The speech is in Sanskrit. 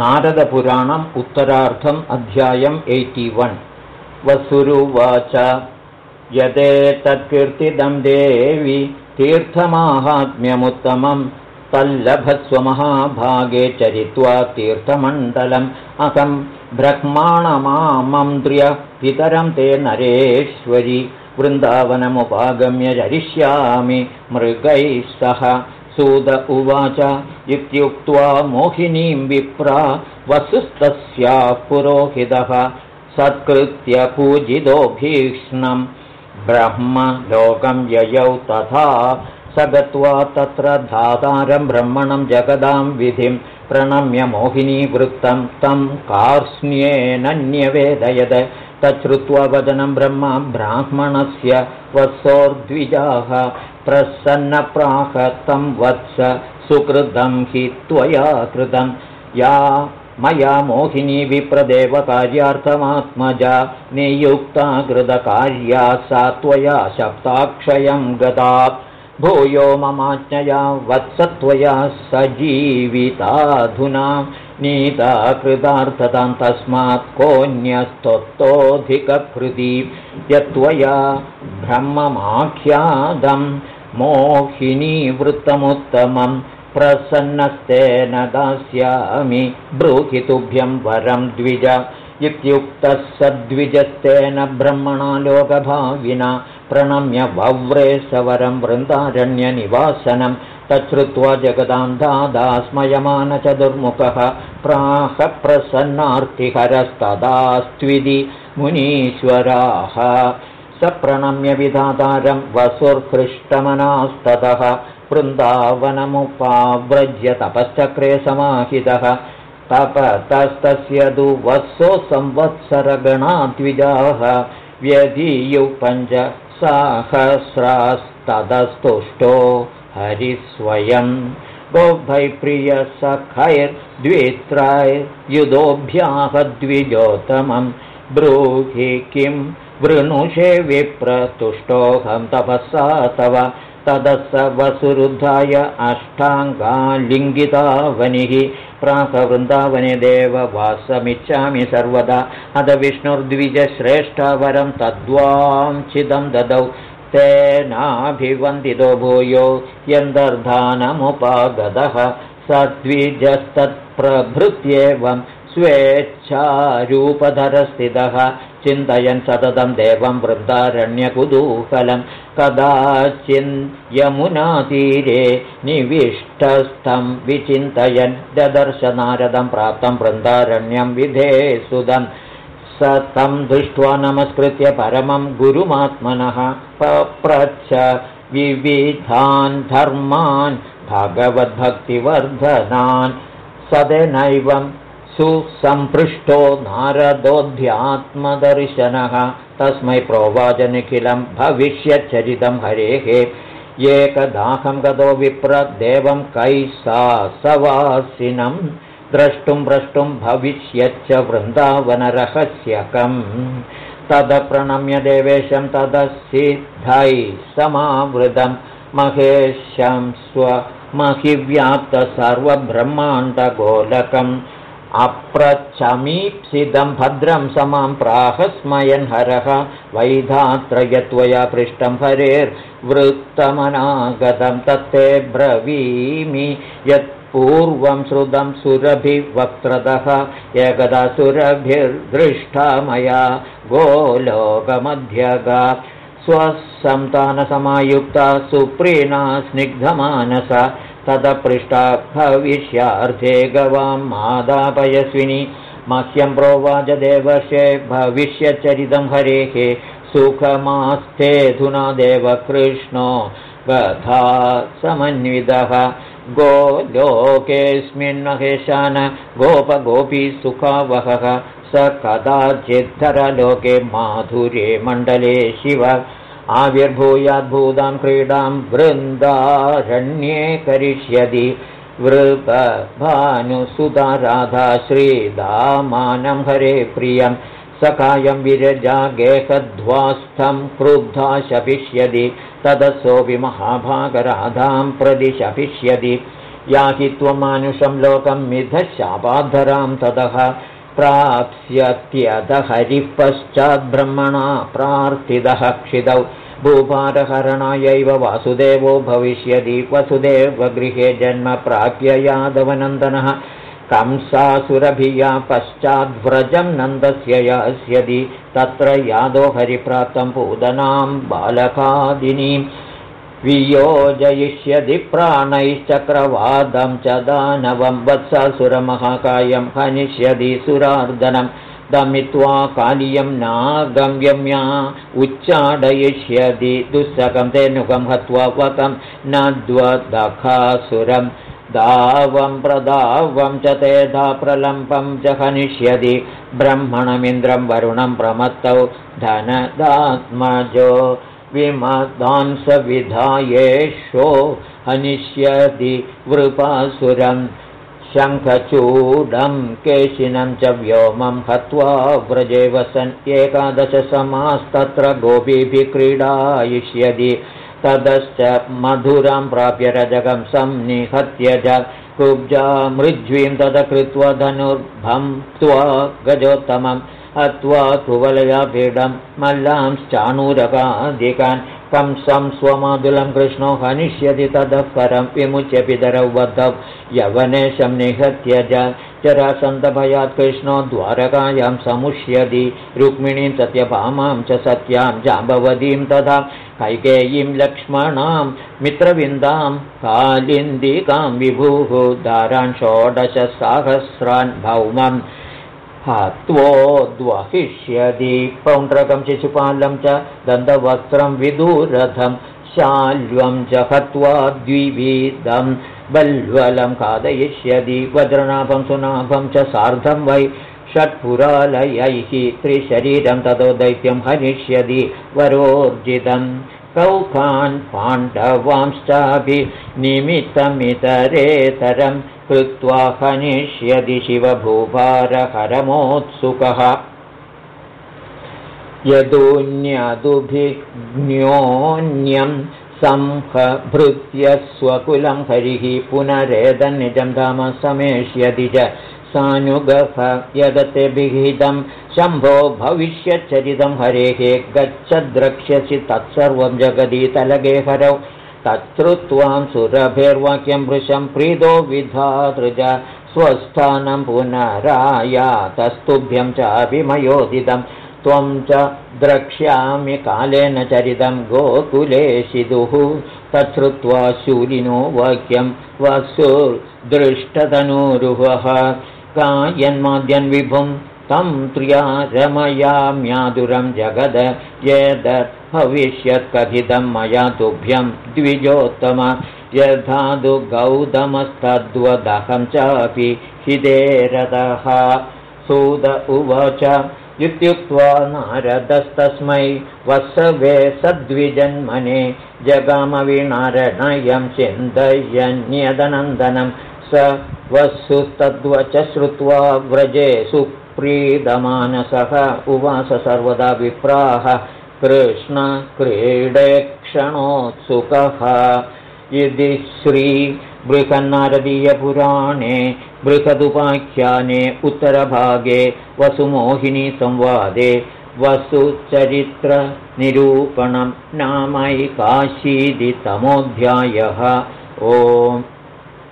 नारदपुराणम् उत्तरार्थम् अध्यायम् एय्टि वन्। वसुरुवाच यदेतत्कीर्तिदं देवि तीर्थमाहात्म्यमुत्तमं तल्लभस्वमहाभागे चरित्वा तीर्थमण्डलम् अहं ब्रह्माणमामन्त्र्य पितरं ते नरेश्वरि वृन्दावनमुपागम्य चरिष्यामि मृगैः सह सूद उवाच इत्युक्त्वा मोहिनीं विप्रा वसुस्तस्याः पुरोहितः सत्कृत्य पूजितो भीक्ष्णं ब्रह्म लोकं ययौ तथा। स गत्वा तत्र धातारं ब्रह्मणं जगदां विधिं प्रणम्य मोहिनीवृत्तं तं कार्ष्ण्येनन्यवेदयद तच्छ्रुत्वा वदनं ब्रह्म ब्राह्मणस्य वत्सोर्द्विजाः प्रसन्नप्राहतं वत्स सुकृतं हि त्वया कृतं। या मया मोहिनी विप्रदेवकार्यार्थमात्मजा नियुक्ता कृतकार्या सा त्वया शब्दाक्षयं गता। भूयो ममाज्ञया वत्सत्वया सजीविताधुना नीता कृतार्थतां तस्मात् कोऽन्यस्तोत्तोऽधिककृति यत्त्वया ब्रह्ममाख्यादं मोहिनीवृत्तमुत्तमं प्रसन्नस्तेन दास्यामि ब्रूहितुभ्यं वरं द्विज इत्युक्तः सद्विजस्तेन ब्रह्मणा लोकभाविना प्रणम्य वव्रे सवरं वृन्दारण्यनिवासनं तच्छ्रुत्वा जगदां दादा स्मयमान च दुर्मुखः प्राह प्रसन्नार्तिहरस्तदास्त्विधि मुनीश्वराः। स प्रणम्य विधातारं वसुर्हृष्टमनास्ततः वृन्दावनमुपाव्रज्य तपश्चक्रे समाहितः। तपतस्तस्य तु वत्सो संवत्सरगणाद्विजाः व्यधीयु पञ्च सहस्रास्तदस्तुष्टो हरिस्वयं। गोभैप्रियसखैर्द्वित्रैर्युधोऽभ्याह द्विजोत्तमं ब्रूहि किं वृणुषे विप्रतुष्टोऽहं तपःसा तव ततः स वसुरुद्धाय अष्टाङ्गालिङ्गितावनिः प्राकवृन्दावने देववासमिच्छामि सर्वदा। अध विष्णुर्द्विजश्रेष्ठवरं तद्वाञ्छिदं ददौ। तेनाभिवन्दितो भूयो यन्दर्धानमुपागतः। स द्विजस्तत्प्रभृत्येवं स्वेच्छारूपधरस्थितः। चिन्तयन् सततं देवं वृन्दारण्यकुतूहलं कदाचिन्यमुनातीरे निविष्टस्थं विचिन्तयन् ददर्शनारदं प्राप्तं वृन्दारण्यं विधे सुदं स तं दृष्ट्वा नमस्कृत्य परमं गुरुमात्मनः पप्रच्छ विविधान् धर्मान्। भगवद्भक्तिवर्धनान्। सदेनैवं सुसम्पृष्टो नारदोऽध्यात्मदर्शनः। तस्मै प्रोवाचनिखिलं भविष्यच्चरितं हरेः। एकदाहं गतो विप्रदेवं सा सवासिनं। द्रष्टुं द्रष्टुं भविष्यच्च वृन्दावनरहस्यकम्। तदप्रणम्य देवेशं तदसिद्धैः समावृतं। महेशं स्वमहिव्याप्तसर्वब्रह्माण्डगोलकम् अप्रच्छमीप्सितं भद्रं समां प्राहस्मयन् हरः वैधात्रयत्वया पृष्टं हरेर्वृत्तमनागतं तत्ते ब्रवीमि यत्पूर्वं श्रुतं सुरभिवक्त्रतः एकदा सुरभिर्दृष्टा मया गोलोकमध्यगा। स्वसन्तानसमायुक्ता सुप्रीणा स्निग्धमानसा तदपृष्टा भविष्यार्थे गवां मादापयस्विनि। मह्यं प्रोवाचदेवर्षे भविष्यचरितं हरेः। सुखमास्थेऽधुना देवकृष्णो गथा समन्वितः। गोलोकेऽस्मिन् महेशान गोपगोपी सुखावहः। स कदाचिद्धरलोके माधुर्ये मण्डले शिव आविर्भूयाद्भूतां क्रीडां वृन्दारण्ये करिष्यति वृपभानुसुता राधा श्रीदामानं हरे प्रियं सखायं विरजा गेहध्वास्थं क्रुद्धा शपिष्यति तदसोऽपि महाभागराधां प्रति शपिष्यति याहि त्वमानुषं लोकं मिथशापाधरां ततः प्राप्स्यत्यदहरिः पश्चाद्ब्रह्मणा प्रार्थितः क्षितौ भूभारहरणायैव वासुदेवो भविष्यति। वसुदेवगृहे जन्म प्राप्य यादवनन्दनः। कंसासुरभिया पश्चाद्व्रजं नन्दस्य यास्यति। तत्र यादो हरिप्राप्तं पूदनां बालकादिनीं वियोजयिष्यति प्राणैश्चक्रवादं च दानवं वत्सासुरमहाकायं हनिष्यति सुरार्दनं दमित्वा कालियं नागम्यम्या उच्चाडयिष्यति दुःसकं तेनुकं हत्वा वकं नद्वदखासुरम् दावं प्रदावं च तेधा प्रलम्बं च हनिष्यति ब्रह्मणमिन्द्रं वरुणं प्रमत्तौ धनदात्मजो विमदांसविधायेषो हनिष्यति वृपासुरं शङ्खचूडं केशिनं च व्योमं हत्वा व्रजे वसन् एकादशसमास्तत्र गोपीभिः क्रीडायिष्यति। ततश्च मधुरां प्राप्य रजकं संनिहत्य च कुब्जा मृज्वीं तद कृत्वा धनुर्भं त्वा गजोत्तमम् अत्वा कुवलयापीडं मल्लांश्चाणूरकादिकान् कंसं स्वमादुलं कृष्णो हनिष्यति ततः परं विमुच्य पितरौ वद्धौ यवनेशं निहत्य च चरासन्तभयात् कृष्णो द्वारकायां समुष्यति रुक्मिणीं सत्यभामां च सत्यां जाम्बवतीं तथा कैकेयीं लक्ष्मणां मित्रविन्दां कालिन्दिकां विभुः दारान् षोडशसाहस्रान् भौमम् हत्वोद्वहिष्यति पौण्ड्रकं शिशुपालं च दन्तवस्त्रं विदूरथं शाल्वं च हत्वा द्विविधं बल्वलं खादयिष्यति वज्रनाभं सुनाभं च सार्धं वै षट्पुरालयैः त्रिशरीरं ततो दैत्यं हनिष्यति वरोर्जितं कौकान् पाण्डवांश्चापि निमित्तमितरेतरं कृत्वा हनिष्यति शिवभूभारहरमोत्सुकः। यदून्यदुभिज्ञोऽन्यं संहभृत्य स्वकुलं हरिः पुनरेदन्निजं धाम समेष्यति च सानुगः यदते विहितं शम्भो भविष्यच्चरितं हरेः गच्छ द्रक्ष्यसि तत्सर्वं जगदीतलगे हरौ तच्छ्रुत्वां सुरभेर्वाक्यं वृशं प्रीतो विधातृज स्वस्थानं पुनरायातस्तुभ्यं चाभिमयोदितं। त्वं च द्रक्ष्यामि कालेन चरितं गोकुलेशिदुः। तच्छ्रुत्वा शूलिनो वाक्यं वसुर्दृष्टतनूरुहः कायन्माद्यन् विभुं तं त्र्या रमयाम्यादुरं जगद यद भविष्यत्कथितं मया तुभ्यं द्विजोत्तम यथादु गौतमस्तद्वदहं चापि हिदेरतः सूद उवाच इत्युक्त्वा नारदस्तस्मै वसवे सद्विजन्मने जगामविनारणयं चिन्तयन्यदनन्दनं। स वसुस्तद्वच श्रुत्वा व्रजे सुप्रीदमानसः उवास सर्वदा विप्राः कृष्णक्रीडे क्षणोत्सुकः इति श्रीबृहन्नारदीयपुराणे बृहदुपाख्याने उत्तरभागे वसुमोहिनीसंवादे वसुचरित्रनिरूपणं नामैकाशीदितमोऽध्यायः ओम्